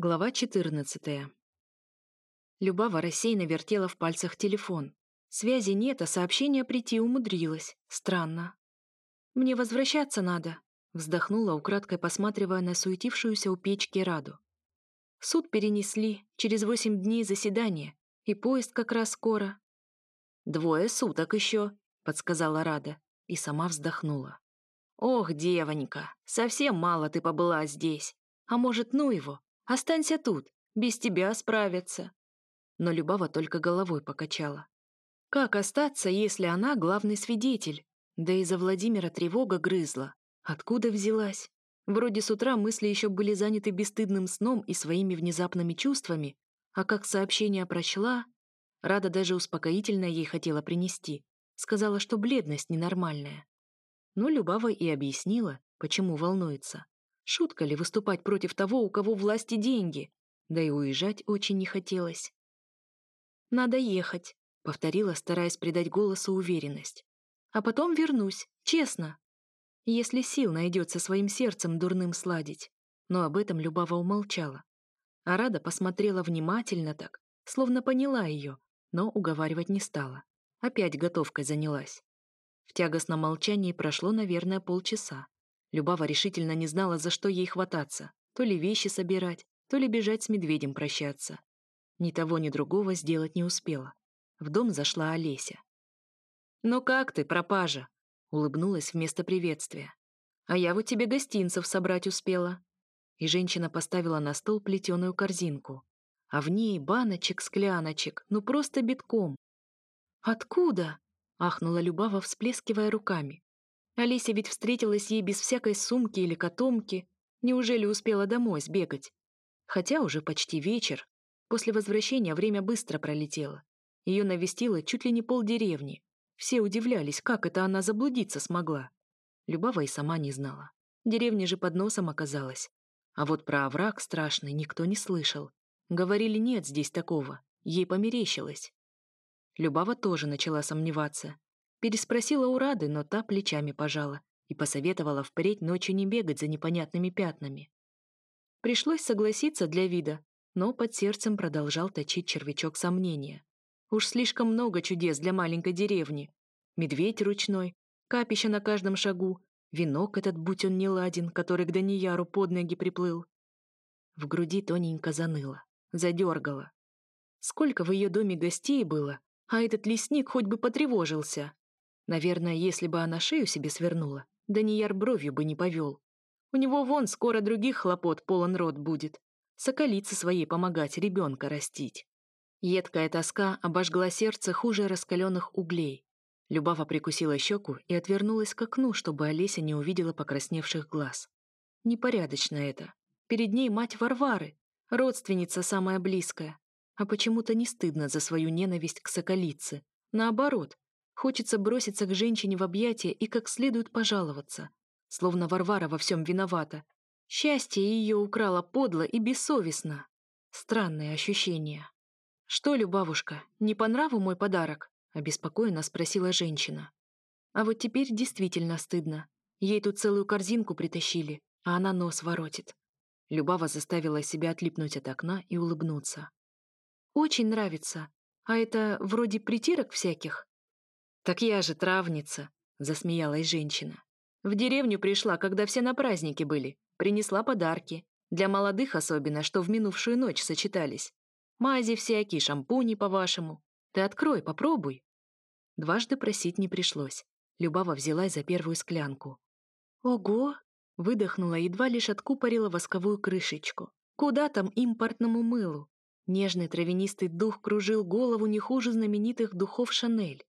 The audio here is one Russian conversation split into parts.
Глава 14. Любава рассеянно вертела в пальцах телефон. Связи нет, а сообщение прийти умудрилось. Странно. «Мне возвращаться надо», — вздохнула, украдкой посматривая на суетившуюся у печки Раду. «Суд перенесли, через восемь дней заседание, и поезд как раз скоро». «Двое суток еще», — подсказала Рада, и сама вздохнула. «Ох, девонька, совсем мало ты побыла здесь. А может, ну его, Останься тут, без тебя справятся». Но Любава только головой покачала. Как остаться, если она главный свидетель? Да и за Владимира тревога грызла. Откуда взялась? Вроде с утра мысли еще были заняты бесстыдным сном и своими внезапными чувствами, а как сообщение прочла, Рада даже успокоительное ей хотела принести. Сказала, что бледность ненормальная. Но Любава и объяснила, почему волнуется. Шутка ли выступать против того, у кого власти деньги? Да и уезжать очень не хотелось. «Надо ехать», — повторила, стараясь придать голосу уверенность. «А потом вернусь, честно. Если сил найдется своим сердцем дурным сладить». Но об этом Любава умолчала. А Рада посмотрела внимательно так, словно поняла ее, но уговаривать не стала. Опять готовкой занялась. В тягостном молчании прошло, наверное, полчаса. Любава решительно не знала, за что ей хвататься. То ли вещи собирать, то ли бежать с медведем прощаться. Ни того, ни другого сделать не успела. В дом зашла Олеся. «Ну как ты, пропажа?» — улыбнулась вместо приветствия. «А я вот тебе гостинцев собрать успела». И женщина поставила на стол плетеную корзинку. А в ней баночек, скляночек, ну просто битком. «Откуда?» — ахнула Любава, всплескивая руками. Олеся ведь встретилась ей без всякой сумки или котомки. Неужели успела домой сбегать? Хотя уже почти вечер. После возвращения время быстро пролетело. Ее навестило чуть ли не полдеревни. Все удивлялись, как это она заблудиться смогла. Любава и сама не знала. Деревня же под носом оказалась. А вот про овраг страшный никто не слышал. Говорили, нет здесь такого. Ей померещилось. Любава тоже начала сомневаться. Переспросила у Рады, но та плечами пожала и посоветовала впредь ночью не бегать за непонятными пятнами. Пришлось согласиться для вида, но под сердцем продолжал точить червячок сомнения. Уж слишком много чудес для маленькой деревни. Медведь ручной, капища на каждом шагу, венок этот, будь он не ладен, который к Данияру под ноги приплыл. В груди тоненько заныло, задергало. Сколько в ее доме гостей было, а этот лесник хоть бы потревожился. Наверное, если бы она шею себе свернула, Данияр бровью бы не повел. У него вон скоро других хлопот полон рот будет. Соколице своей помогать ребенка растить. Едкая тоска обожгла сердце хуже раскаленных углей. Любава прикусила щеку и отвернулась к окну, чтобы Олеся не увидела покрасневших глаз. Непорядочно это. Перед ней мать Варвары, родственница самая близкая. А почему-то не стыдно за свою ненависть к соколице. Наоборот, Хочется броситься к женщине в объятия и как следует пожаловаться. Словно Варвара во всем виновата. Счастье ее украло подло и бессовестно. Странное ощущение. «Что, Любавушка, не по нраву мой подарок?» — обеспокоенно спросила женщина. А вот теперь действительно стыдно. Ей тут целую корзинку притащили, а она нос воротит. Любава заставила себя отлипнуть от окна и улыбнуться. «Очень нравится. А это вроде притирок всяких?» «Так я же травница», — засмеялась женщина. «В деревню пришла, когда все на празднике были. Принесла подарки. Для молодых особенно, что в минувшую ночь сочетались. Мази всякие, шампуни, по-вашему. Ты открой, попробуй». Дважды просить не пришлось. Любава взялась за первую склянку. «Ого!» — выдохнула, едва лишь откупорила восковую крышечку. «Куда там импортному мылу?» Нежный травянистый дух кружил голову не хуже знаменитых духов Шанель.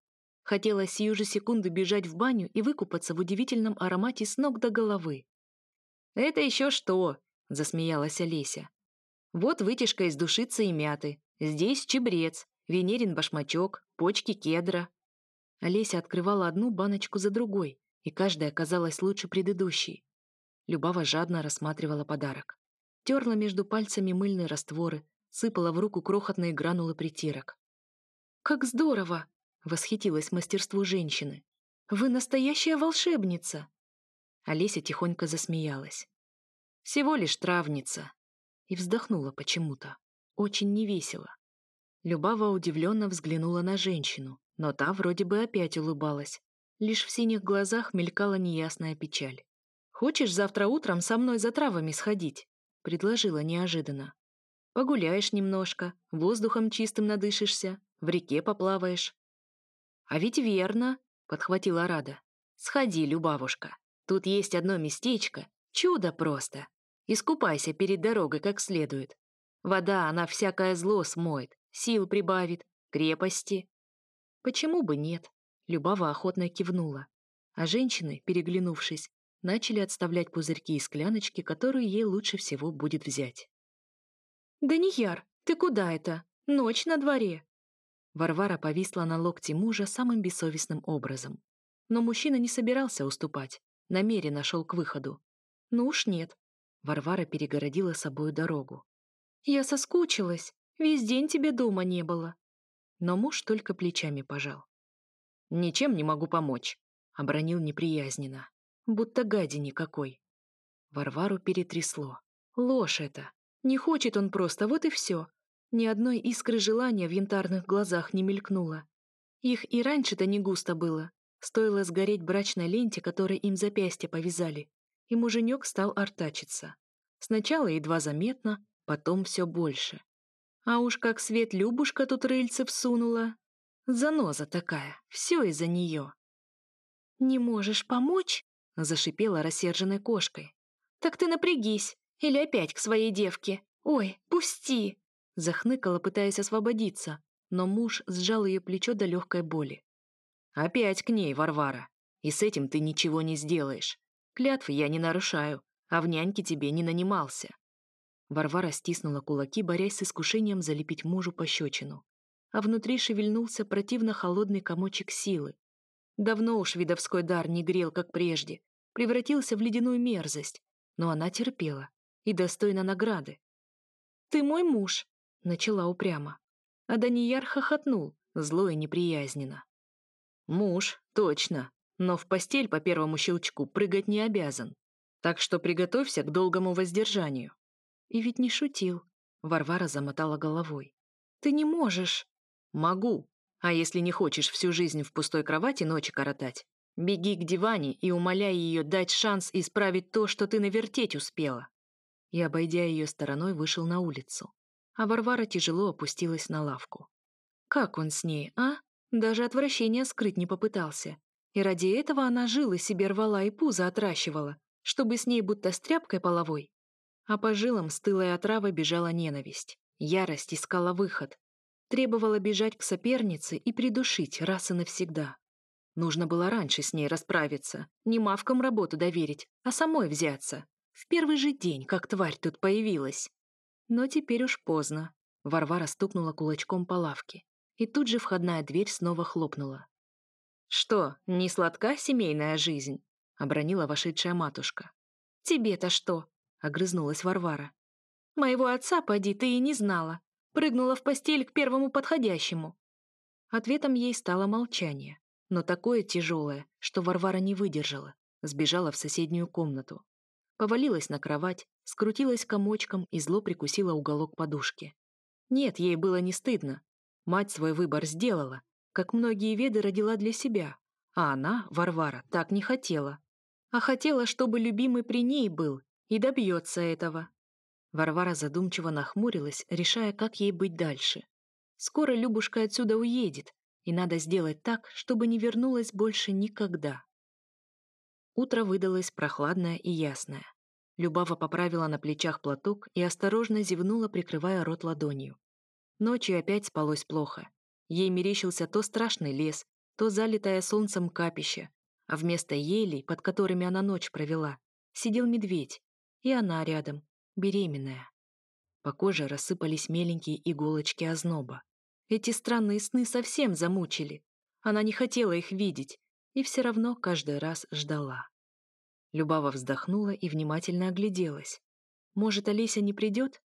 Хотелось сию же секунду бежать в баню и выкупаться в удивительном аромате с ног до головы. «Это еще что?» — засмеялась Олеся. «Вот вытяжка из душицы и мяты. Здесь чебрец, венерин башмачок, почки кедра». Олеся открывала одну баночку за другой, и каждая казалась лучше предыдущей. Любава жадно рассматривала подарок. Терла между пальцами мыльные растворы, сыпала в руку крохотные гранулы притирок. «Как здорово!» — восхитилась мастерству женщины. «Вы настоящая волшебница!» Олеся тихонько засмеялась. «Всего лишь травница». и вздохнула почему-то. Очень невесело. Любава удивленно взглянула на женщину, но та вроде бы опять улыбалась. Лишь в синих глазах мелькала неясная печаль. «Хочешь завтра утром со мной за травами сходить?» — предложила неожиданно. «Погуляешь немножко, воздухом чистым надышишься, в реке поплаваешь». «А ведь верно», — подхватила Рада. «Сходи, Любавушка, тут есть одно местечко, чудо просто. Искупайся перед дорогой как следует. Вода, она всякое зло смоет, сил прибавит, крепости». «Почему бы нет?» — Любава охотно кивнула. А женщины, переглянувшись, начали отставлять пузырьки и скляночки, которые ей лучше всего будет взять. «Данияр, ты куда это? Ночь на дворе!» Варвара повисла на локте мужа самым бессовестным образом. Но мужчина не собирался уступать, намеренно шел к выходу. «Ну уж нет». Варвара перегородила собою дорогу. «Я соскучилась. Весь день тебе дома не было». Но муж только плечами пожал. «Ничем не могу помочь», — обронил неприязненно будто гадине какой. Варвару перетрясло. Ложь это. Не хочет он просто, вот и все. Ни одной искры желания в янтарных глазах не мелькнуло. Их и раньше-то не густо было. Стоило сгореть брачной ленте, которой им запястье повязали, и муженек стал артачиться. Сначала едва заметно, потом все больше. А уж как свет Любушка тут рыльце всунула. Заноза такая, все из-за нее. «Не можешь помочь?» Зашипела рассерженной кошкой. «Так ты напрягись! Или опять к своей девке! Ой, пусти!» Захныкала, пытаясь освободиться, но муж сжал ее плечо до легкой боли. «Опять к ней, Варвара! И с этим ты ничего не сделаешь. Клятвы я не нарушаю, а в няньке тебе не нанимался». Варвара стиснула кулаки, борясь с искушением залепить мужу пощечину. А внутри шевельнулся противно холодный комочек силы. Давно уж видовской дар не грел, как прежде, превратился в ледяную мерзость, но она терпела и достойна награды. «Ты мой муж», — начала упрямо. А Данияр хохотнул, зло и неприязненно. «Муж, точно, но в постель по первому щелчку прыгать не обязан, так что приготовься к долгому воздержанию». И ведь не шутил. Варвара замотала головой. «Ты не можешь». «Могу. А если не хочешь всю жизнь в пустой кровати ночи коротать, Беги к диване и умоляй ее дать шанс исправить то, что ты навертеть успела. И, обойдя ее стороной, вышел на улицу. А Варвара тяжело опустилась на лавку. Как он с ней, а? Даже отвращение скрыть не попытался. И ради этого она жила себе рвала и пузо отращивала, чтобы с ней будто с тряпкой половой. А по жилам стылой отравой бежала ненависть. Ярость искала выход. Требовала бежать к сопернице и придушить раз и навсегда. Нужно было раньше с ней расправиться, не мавкам работу доверить, а самой взяться. В первый же день, как тварь тут появилась. Но теперь уж поздно. Варвара стукнула кулачком по лавке, и тут же входная дверь снова хлопнула. «Что, не сладка семейная жизнь?» — обронила вошедшая матушка. «Тебе-то что?» — огрызнулась Варвара. «Моего отца, поди, ты и не знала. Прыгнула в постель к первому подходящему». Ответом ей стало молчание но такое тяжелое, что Варвара не выдержала, сбежала в соседнюю комнату. Повалилась на кровать, скрутилась комочком и зло прикусила уголок подушки. Нет, ей было не стыдно. Мать свой выбор сделала, как многие веды родила для себя, а она, Варвара, так не хотела. А хотела, чтобы любимый при ней был, и добьется этого. Варвара задумчиво нахмурилась, решая, как ей быть дальше. Скоро Любушка отсюда уедет, и надо сделать так, чтобы не вернулась больше никогда. Утро выдалось прохладное и ясное. Любава поправила на плечах платок и осторожно зевнула, прикрывая рот ладонью. Ночью опять спалось плохо. Ей мерещился то страшный лес, то залитое солнцем капище, а вместо елей, под которыми она ночь провела, сидел медведь, и она рядом, беременная. По коже рассыпались меленькие иголочки озноба. Эти странные сны совсем замучили. Она не хотела их видеть и все равно каждый раз ждала. Любава вздохнула и внимательно огляделась. Может, Олеся не придет?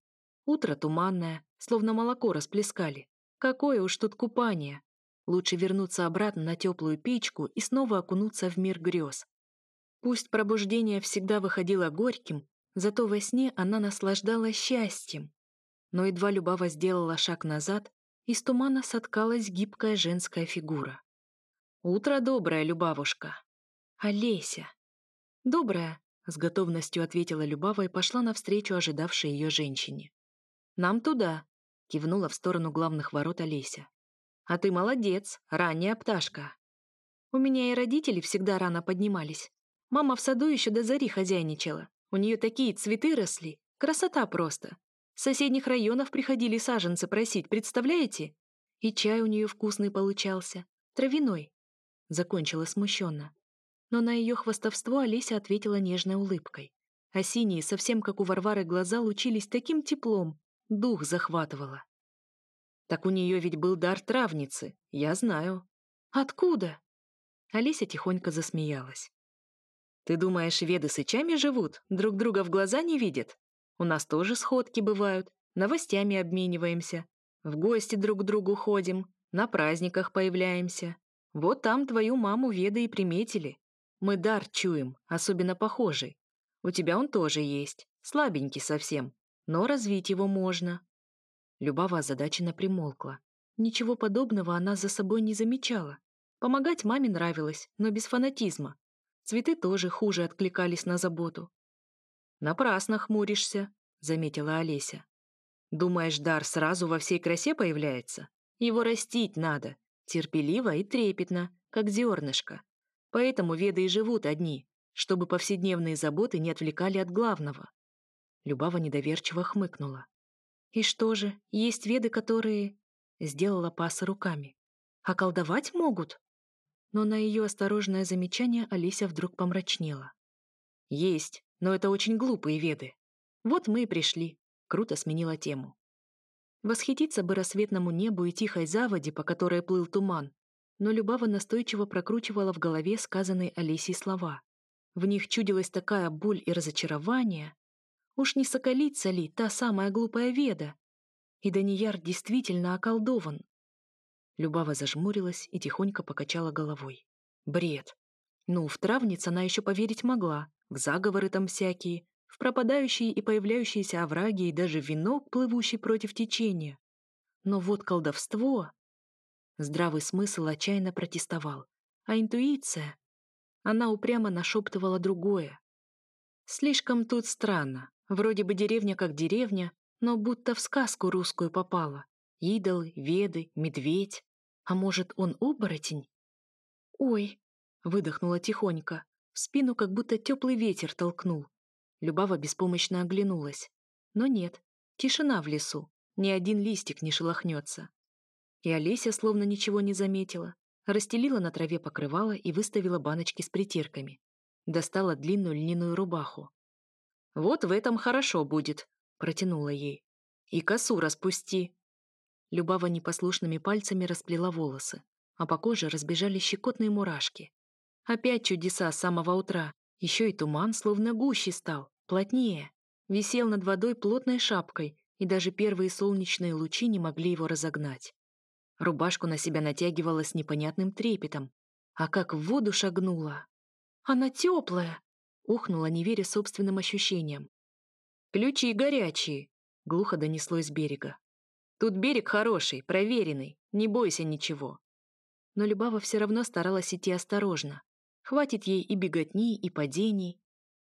Утро туманное, словно молоко расплескали. Какое уж тут купание. Лучше вернуться обратно на теплую печку и снова окунуться в мир грез. Пусть пробуждение всегда выходило горьким, Зато во сне она наслаждалась счастьем. Но едва Любава сделала шаг назад, из тумана соткалась гибкая женская фигура. «Утро доброе, Любавушка!» «Олеся!» «Доброе!» — с готовностью ответила Любава и пошла навстречу ожидавшей ее женщине. «Нам туда!» — кивнула в сторону главных ворот Олеся. «А ты молодец, ранняя пташка!» «У меня и родители всегда рано поднимались. Мама в саду еще до зари хозяйничала. У нее такие цветы росли. Красота просто. С соседних районов приходили саженцы просить, представляете? И чай у нее вкусный получался. Травяной. Закончила смущенно. Но на ее хвастовство Олеся ответила нежной улыбкой. А синие, совсем как у Варвары, глаза лучились таким теплом. Дух захватывало. Так у нее ведь был дар травницы, я знаю. Откуда? Олеся тихонько засмеялась. Ты думаешь, веды с ичами живут, друг друга в глаза не видят? У нас тоже сходки бывают, новостями обмениваемся, в гости друг к другу ходим, на праздниках появляемся. Вот там твою маму веды и приметили. Мы дар чуем, особенно похожий. У тебя он тоже есть, слабенький совсем, но развить его можно». Любава озадаченно примолкла. Ничего подобного она за собой не замечала. Помогать маме нравилось, но без фанатизма. Цветы тоже хуже откликались на заботу. «Напрасно хмуришься», — заметила Олеся. «Думаешь, дар сразу во всей красе появляется? Его растить надо, терпеливо и трепетно, как зернышко. Поэтому веды и живут одни, чтобы повседневные заботы не отвлекали от главного». Любава недоверчиво хмыкнула. «И что же, есть веды, которые...» Сделала пасы руками. «А колдовать могут?» но на ее осторожное замечание Алися вдруг помрачнела. «Есть, но это очень глупые веды. Вот мы и пришли», — круто сменила тему. Восхититься бы рассветному небу и тихой заводе, по которой плыл туман, но Любава настойчиво прокручивала в голове сказанные Алисей слова. В них чудилась такая боль и разочарование. Уж не соколица ли та самая глупая веда? И Данияр действительно околдован. Любава зажмурилась и тихонько покачала головой. Бред. Ну, в травниц она еще поверить могла. В заговоры там всякие, в пропадающие и появляющиеся овраги и даже венок, плывущий против течения. Но вот колдовство... Здравый смысл отчаянно протестовал. А интуиция... Она упрямо нашептывала другое. Слишком тут странно. Вроде бы деревня как деревня, но будто в сказку русскую попала. Идолы, веды, медведь. А может, он оборотень? «Ой!» — выдохнула тихонько. В спину как будто теплый ветер толкнул. Любава беспомощно оглянулась. Но нет, тишина в лесу, ни один листик не шелохнется. И Олеся словно ничего не заметила. Расстелила на траве покрывало и выставила баночки с притирками. Достала длинную льняную рубаху. «Вот в этом хорошо будет», — протянула ей. «И косу распусти». Любава непослушными пальцами расплела волосы, а по коже разбежались щекотные мурашки. Опять чудеса с самого утра. Еще и туман словно гуще стал, плотнее. Висел над водой плотной шапкой, и даже первые солнечные лучи не могли его разогнать. Рубашку на себя натягивала с непонятным трепетом. А как в воду шагнула! «Она теплая!» — ухнула, не веря собственным ощущениям. «Ключи горячие!» — глухо донеслось с берега. Тут берег хороший, проверенный, не бойся ничего. Но Любава все равно старалась идти осторожно. Хватит ей и беготни, и падений.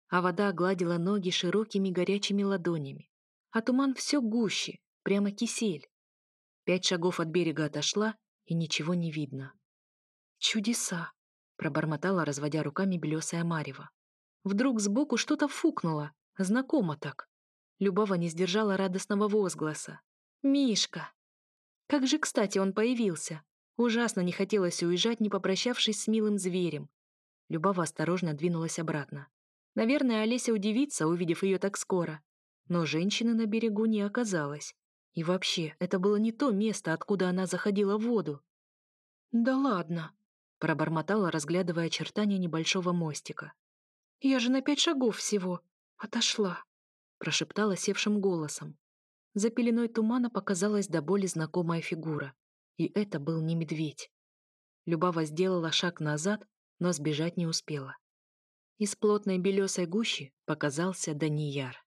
А вода гладила ноги широкими горячими ладонями. А туман все гуще, прямо кисель. Пять шагов от берега отошла, и ничего не видно. «Чудеса!» — пробормотала, разводя руками белесая марева. Вдруг сбоку что-то фукнуло, знакомо так. Любава не сдержала радостного возгласа. Мишка! Как же кстати он появился. Ужасно не хотелось уезжать, не попрощавшись с милым зверем. Любава осторожно двинулась обратно. Наверное, Олеся удивится, увидев ее так скоро. Но женщины на берегу не оказалось. И вообще, это было не то место, откуда она заходила в воду. «Да ладно», — пробормотала, разглядывая очертания небольшого мостика. «Я же на пять шагов всего. Отошла», — прошептала севшим голосом. За пеленой тумана показалась до боли знакомая фигура. И это был не медведь. Любава сделала шаг назад, но сбежать не успела. Из плотной белесой гущи показался Данияр.